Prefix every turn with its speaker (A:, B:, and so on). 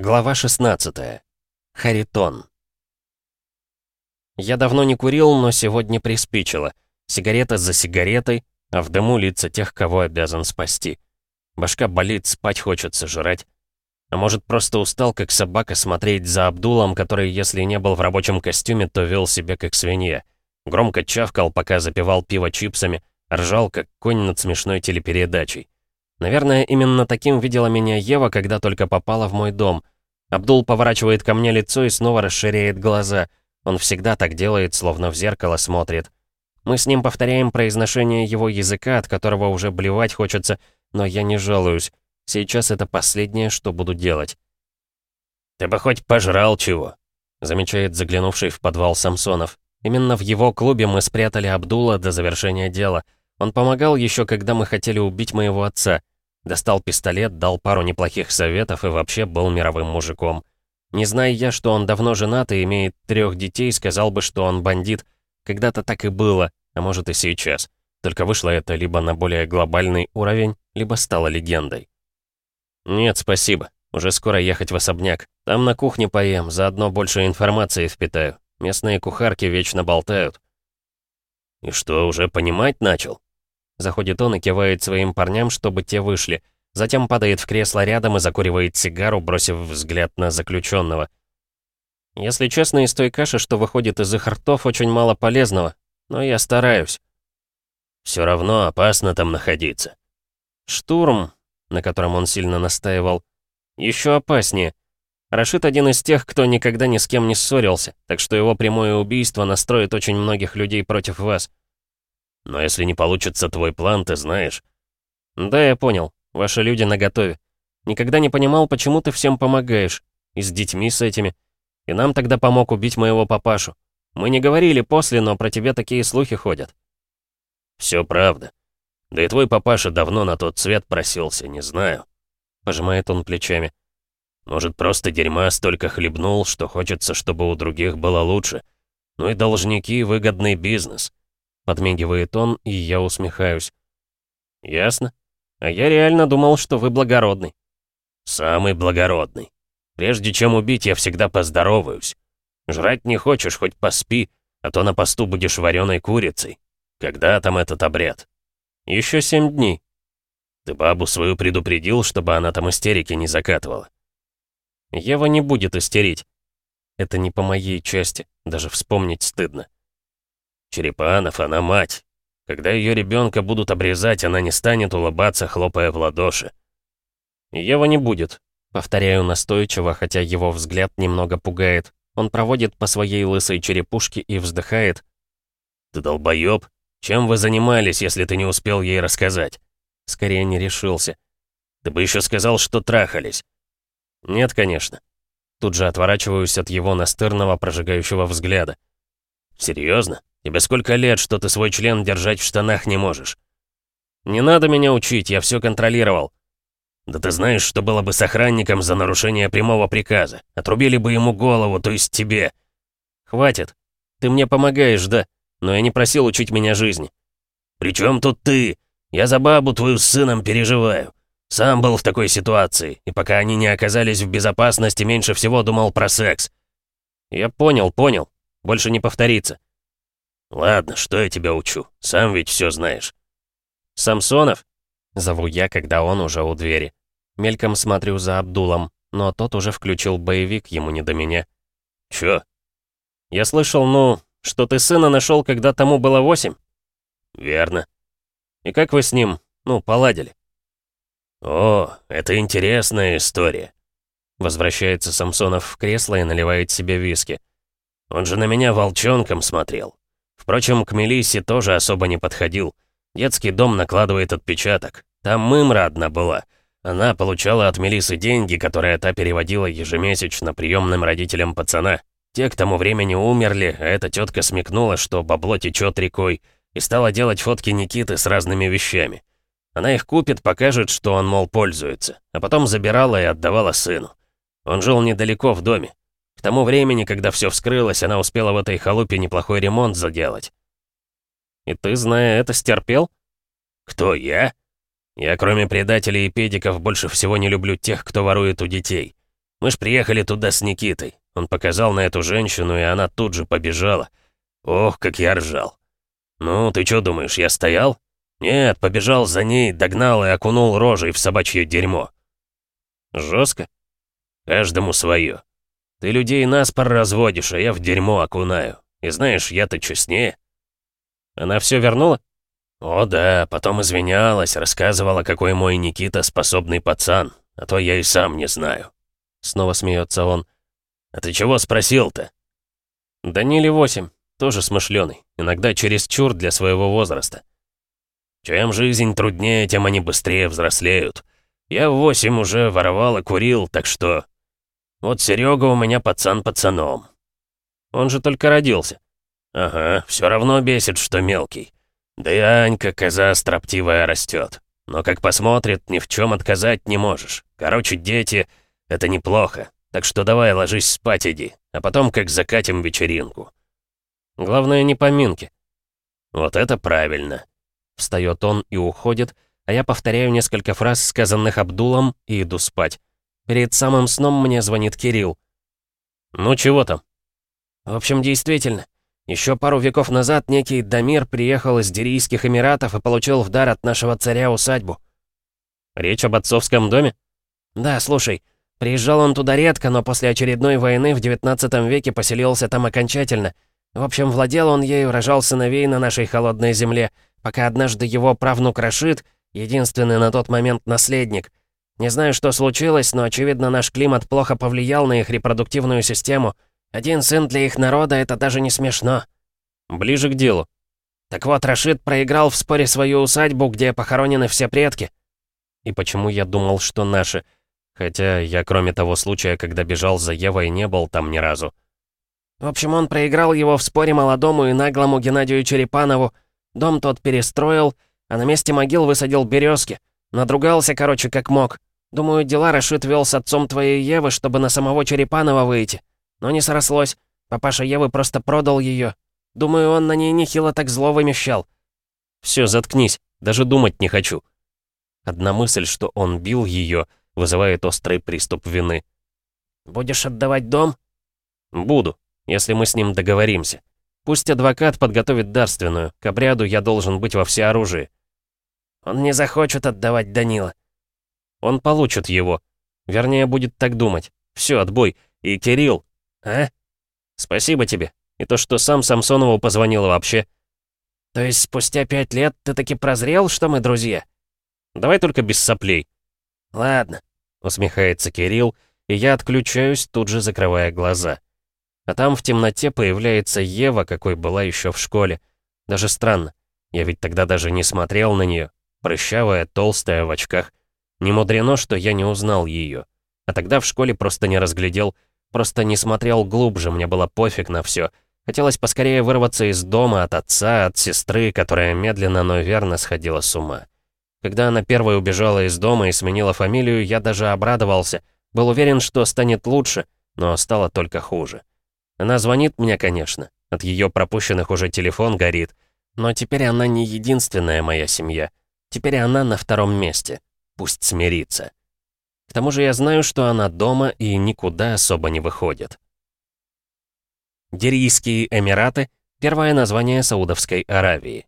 A: Глава 16. Харитон. Я давно не курил, но сегодня приспичило. Сигарета за сигаретой, а в дыму лица тех, кого обязан спасти. Башка болит, спать хочется, жрать. А может, просто устал, как собака, смотреть за Абдулом, который, если не был в рабочем костюме, то вел себя как свинья. Громко чавкал, пока запивал пиво чипсами, ржал, как конь над смешной телепередачей. Наверное, именно таким видела меня Ева, когда только попала в мой дом. Абдул поворачивает ко мне лицо и снова расширяет глаза. Он всегда так делает, словно в зеркало смотрит. Мы с ним повторяем произношение его языка, от которого уже блевать хочется, но я не жалуюсь. Сейчас это последнее, что буду делать.
B: «Ты бы хоть пожрал чего», — замечает заглянувший в подвал Самсонов.
A: Именно в его клубе мы спрятали Абдула до завершения дела. Он помогал еще, когда мы хотели убить моего отца. Достал пистолет, дал пару неплохих советов и вообще был мировым мужиком. Не зная я, что он давно женат и имеет трех детей, сказал бы, что он бандит. Когда-то так и было, а может и сейчас. Только вышло это либо на более глобальный уровень, либо стало легендой. «Нет, спасибо. Уже скоро ехать в особняк. Там на кухне поем, заодно больше информации впитаю. Местные кухарки вечно болтают».
B: «И что, уже понимать начал?»
A: Заходит он и кивает своим парням, чтобы те вышли. Затем падает в кресло рядом и закуривает сигару, бросив взгляд на заключенного. Если честно, из той каши, что выходит из их ртов, очень мало полезного. Но я стараюсь.
B: Все равно опасно там находиться.
A: Штурм, на котором он сильно настаивал, еще опаснее. Рашид один из тех, кто никогда ни с кем не ссорился, так что его прямое убийство настроит очень многих людей против вас.
B: Но если не получится твой план, ты знаешь.
A: Да, я понял. Ваши люди наготове. Никогда не понимал, почему ты всем помогаешь. И с детьми с этими. И нам тогда помог убить моего папашу. Мы не говорили после, но про тебя такие слухи ходят.
B: Все правда. Да и твой папаша давно на тот свет просился, не знаю.
A: Пожимает он плечами.
B: Может, просто дерьма столько хлебнул, что хочется, чтобы у других было лучше. Ну и должники — выгодный бизнес.
A: Подмигивает он, и я усмехаюсь. Ясно. А я реально думал, что вы благородный.
B: Самый благородный. Прежде чем убить, я всегда поздороваюсь. Жрать не хочешь, хоть поспи, а то на посту будешь вареной курицей. Когда там этот обряд?
A: Еще семь дней.
B: Ты бабу свою предупредил, чтобы она там истерики не закатывала?
A: Ева не будет истерить. Это не по моей части, даже вспомнить стыдно.
B: Черепанов, она мать. Когда ее ребенка будут обрезать, она не станет улыбаться, хлопая в ладоши.
A: Ева не будет. Повторяю настойчиво, хотя его взгляд немного пугает. Он проводит по своей лысой черепушке и вздыхает.
B: «Ты долбоёб? Чем вы занимались, если ты не успел ей рассказать?»
A: Скорее не решился.
B: «Ты бы еще сказал, что трахались».
A: «Нет, конечно». Тут же отворачиваюсь от его настырного, прожигающего взгляда.
B: «Серьезно? Тебе сколько лет, что ты свой член держать в штанах не можешь?»
A: «Не надо меня учить, я все контролировал».
B: «Да ты знаешь, что было бы с охранником за нарушение прямого приказа? Отрубили бы ему голову, то есть тебе».
A: «Хватит. Ты мне помогаешь, да, но я не просил учить меня жизни».
B: «При чем тут ты? Я за бабу твою с сыном переживаю. Сам был в такой ситуации, и пока они не оказались в безопасности, меньше всего думал про секс».
A: «Я понял, понял. Больше не повторится».
B: «Ладно, что я тебя учу? Сам ведь все знаешь».
A: «Самсонов?» — зову я, когда он уже у двери. Мельком смотрю за Абдулом, но тот уже включил боевик, ему не до меня.
B: «Чё?»
A: «Я слышал, ну, что ты сына нашел, когда тому было восемь?»
B: «Верно».
A: «И как вы с ним, ну, поладили?»
B: «О, это интересная история».
A: Возвращается Самсонов в кресло и наливает себе виски.
B: Он же на меня волчонком смотрел. Впрочем, к Мелиссе тоже особо не подходил. Детский дом накладывает отпечаток. Там мымра одна была. Она получала от Мелисы деньги, которые та переводила ежемесячно приемным родителям пацана. Те к тому времени умерли, а эта тетка смекнула, что бабло течет рекой, и стала делать фотки Никиты с разными вещами. Она их купит, покажет, что он, мол, пользуется, а потом забирала и отдавала сыну. Он жил недалеко в доме. К тому времени, когда все вскрылось, она успела в этой халупе неплохой ремонт заделать.
A: «И ты, зная это, стерпел?»
B: «Кто, я?» «Я, кроме предателей и педиков, больше всего не люблю тех, кто ворует у детей. Мы ж приехали туда с Никитой. Он показал на эту женщину, и она тут же побежала. Ох, как я ржал. Ну, ты что думаешь, я стоял? Нет, побежал за ней, догнал и окунул рожей в собачье дерьмо.
A: Жестко?
B: Каждому свое. Ты людей наспор разводишь, а я в дерьмо окунаю. И знаешь, я-то честнее.
A: Она все вернула?
B: О да, потом извинялась, рассказывала, какой мой Никита способный пацан, а то я и сам не знаю.
A: Снова смеется он.
B: А ты чего спросил-то?
A: Даниле восемь, тоже смышленый, иногда чересчур для своего возраста.
B: Чем жизнь труднее, тем они быстрее взрослеют. Я в восемь уже воровал и курил, так что... Вот Серега у меня пацан пацаном.
A: Он же только родился.
B: Ага, все равно бесит, что мелкий. Да и Анька, коза строптивая, растет. Но как посмотрит, ни в чем отказать не можешь. Короче, дети — это неплохо. Так что давай ложись спать иди, а потом как закатим вечеринку.
A: Главное, не поминки.
B: Вот это правильно.
A: Встает он и уходит, а я повторяю несколько фраз, сказанных Абдулом, и иду спать. Перед самым сном мне звонит Кирилл.
B: «Ну чего там?»
A: «В общем, действительно, еще пару веков назад некий Дамир приехал из Дирийских Эмиратов и получил в дар от нашего царя усадьбу».
B: «Речь об отцовском доме?»
A: «Да, слушай, приезжал он туда редко, но после очередной войны в 19 веке поселился там окончательно. В общем, владел он ею, рожал сыновей на нашей холодной земле, пока однажды его правнук Рашид, единственный на тот момент наследник, не знаю, что случилось, но, очевидно, наш климат плохо повлиял на их репродуктивную систему. Один сын для их народа — это даже не смешно.
B: Ближе к делу.
A: Так вот, Рашид проиграл в споре свою усадьбу, где похоронены все предки.
B: И почему я думал, что наши? Хотя я, кроме того случая, когда бежал за Евой, не был там ни разу.
A: В общем, он проиграл его в споре молодому и наглому Геннадию Черепанову. Дом тот перестроил, а на месте могил высадил березки. Надругался, короче, как мог. Думаю, дела Рашид вел с отцом твоей Евы, чтобы на самого Черепанова выйти. Но не срослось. Папаша Евы просто продал ее. Думаю, он на ней нехило так зло вымещал.
B: Все, заткнись. Даже думать не хочу. Одна мысль, что он бил ее, вызывает острый приступ вины.
A: «Будешь отдавать дом?»
B: «Буду, если мы с ним договоримся. Пусть адвокат подготовит дарственную. К обряду я должен быть во всеоружии».
A: «Он не захочет отдавать Данила.
B: Он получит его. Вернее, будет так думать. Все, отбой. И Кирилл.
A: А?
B: Спасибо тебе. И то, что сам Самсонову позвонил вообще.
A: То есть спустя пять лет ты таки прозрел, что мы друзья?
B: Давай только без соплей.
A: Ладно.
B: Усмехается Кирилл, и я отключаюсь, тут же закрывая глаза. А там в темноте появляется Ева, какой была еще в школе. Даже странно. Я ведь тогда даже не смотрел на нее. Прыщавая, толстая, в очках. Не мудрено, что я не узнал ее. А тогда в школе просто не разглядел, просто не смотрел глубже, мне было пофиг на все. Хотелось поскорее вырваться из дома от отца, от сестры, которая медленно, но верно сходила с ума. Когда она первой убежала из дома и сменила фамилию, я даже обрадовался. Был уверен, что станет лучше, но стало только хуже. Она звонит мне, конечно. От ее пропущенных уже телефон горит. Но теперь она не единственная моя семья. Теперь она на втором месте пусть смирится. К тому же я знаю, что она дома и никуда особо не выходит. Дирийские Эмираты — первое название Саудовской Аравии.